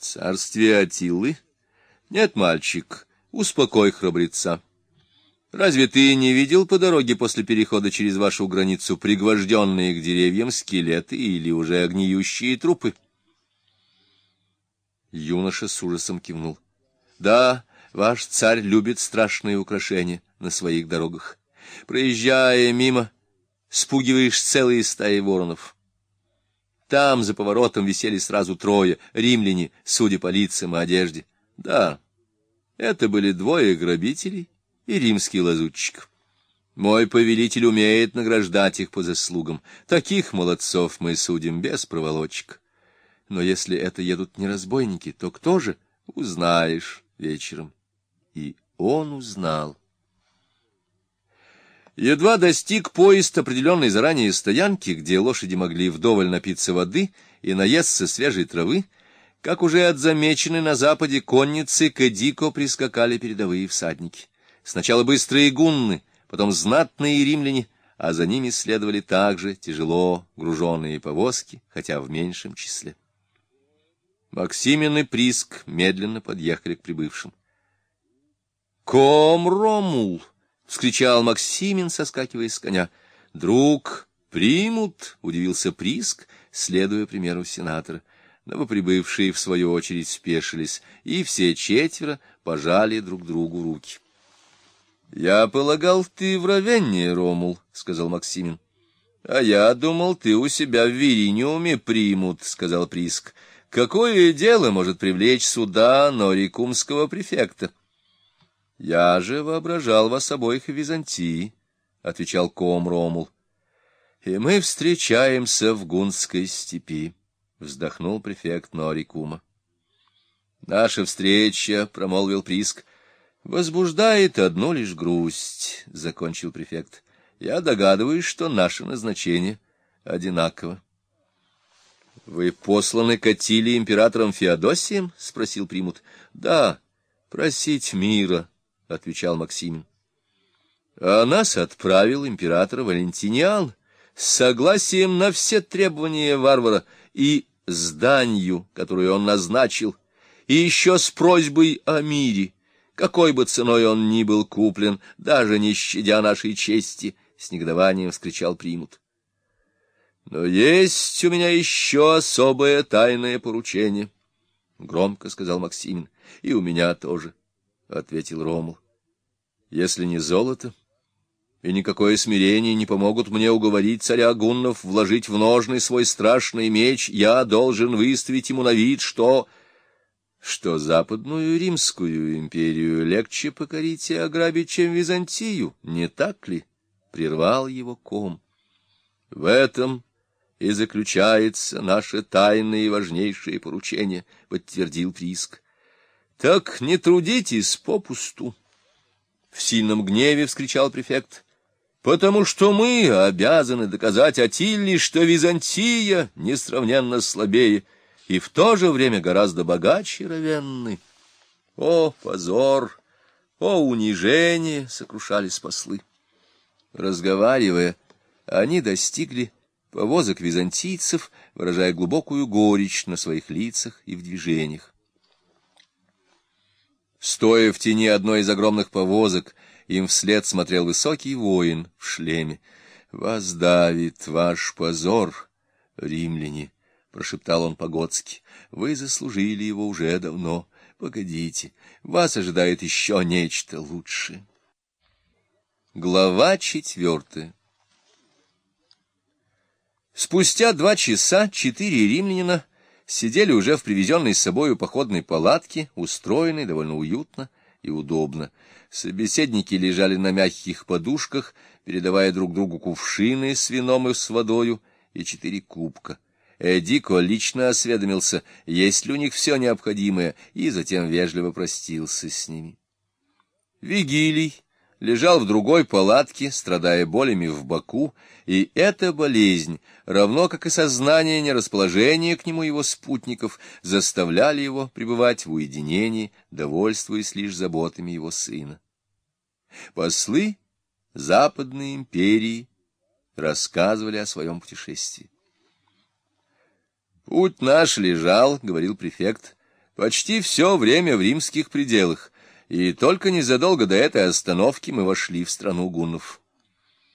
В царстве Атилы? Нет, мальчик, успокой храбреца. Разве ты не видел по дороге после перехода через вашу границу пригвожденные к деревьям скелеты или уже огниющие трупы? Юноша с ужасом кивнул. Да, ваш царь любит страшные украшения на своих дорогах. Проезжая мимо, спугиваешь целые стаи воронов. Там за поворотом висели сразу трое, римляне, судя по лицам и одежде. Да, это были двое грабителей, и римский лазутчик. Мой повелитель умеет награждать их по заслугам. Таких молодцов мы судим без проволочек. Но если это едут не разбойники, то кто же? Узнаешь вечером. И он узнал. Едва достиг поезд определенной заранее стоянки, где лошади могли вдоволь напиться воды и наесться свежей травы, как уже от замеченной на западе конницы к Эдико прискакали передовые всадники. Сначала быстрые гунны, потом знатные римляне, а за ними следовали также тяжело груженные повозки, хотя в меньшем числе. Максимин и Приск медленно подъехали к прибывшим. «Ком, Ромул!» — вскричал Максимин, соскакивая с коня. «Друг, примут!» — удивился Приск, следуя примеру сенатора. Новоприбывшие, в свою очередь, спешились, и все четверо пожали друг другу руки. — Я полагал, ты в Равенне, Ромул, — сказал Максимин. — А я думал, ты у себя в Вириниуме примут, — сказал Приск. — Какое дело может привлечь сюда норикумского префекта? — Я же воображал вас обоих в Византии, — отвечал ком Ромул. — И мы встречаемся в Гунской степи, — вздохнул префект Норикума. — Наша встреча, — промолвил Приск, — Возбуждает одну лишь грусть, — закончил префект. Я догадываюсь, что наше назначение одинаково. — Вы посланы к Атиле императором Феодосием? — спросил Примут. — Да, просить мира, — отвечал Максимин. — А нас отправил император Валентиниан с согласием на все требования варвара и зданию, которую он назначил, и еще с просьбой о мире — какой бы ценой он ни был куплен, даже не щадя нашей чести, — с негодованием вскричал Примут. — Но есть у меня еще особое тайное поручение, — громко сказал Максимин. — И у меня тоже, — ответил Ромул. — Если не золото и никакое смирение не помогут мне уговорить царя Гуннов вложить в ножны свой страшный меч, я должен выставить ему на вид, что что западную римскую империю легче покорить и ограбить, чем Византию, не так ли? — прервал его ком. — В этом и заключается наше тайное и важнейшее поручение, — подтвердил Приск. — Так не трудитесь попусту. В сильном гневе вскричал префект. — Потому что мы обязаны доказать Атилле, что Византия несравненно слабее — и в то же время гораздо богаче Равенны. О, позор! О, унижение! — сокрушались послы. Разговаривая, они достигли повозок византийцев, выражая глубокую горечь на своих лицах и в движениях. Стоя в тени одной из огромных повозок, им вслед смотрел высокий воин в шлеме. «Вас давит ваш позор, римляне!» — прошептал он по-готски. — Вы заслужили его уже давно. Погодите, вас ожидает еще нечто лучшее. Глава четвертая Спустя два часа четыре римлянина сидели уже в привезенной с собою походной палатке, устроенной довольно уютно и удобно. Собеседники лежали на мягких подушках, передавая друг другу кувшины с вином и с водою и четыре кубка — Эдико лично осведомился, есть ли у них все необходимое, и затем вежливо простился с ними. Вигилий лежал в другой палатке, страдая болями в боку, и эта болезнь, равно как и сознание нерасположения к нему его спутников, заставляли его пребывать в уединении, довольствуясь лишь заботами его сына. Послы Западной империи рассказывали о своем путешествии. Путь наш лежал, — говорил префект, — Почти все время в римских пределах, и только незадолго до этой остановки мы вошли в страну гуннов.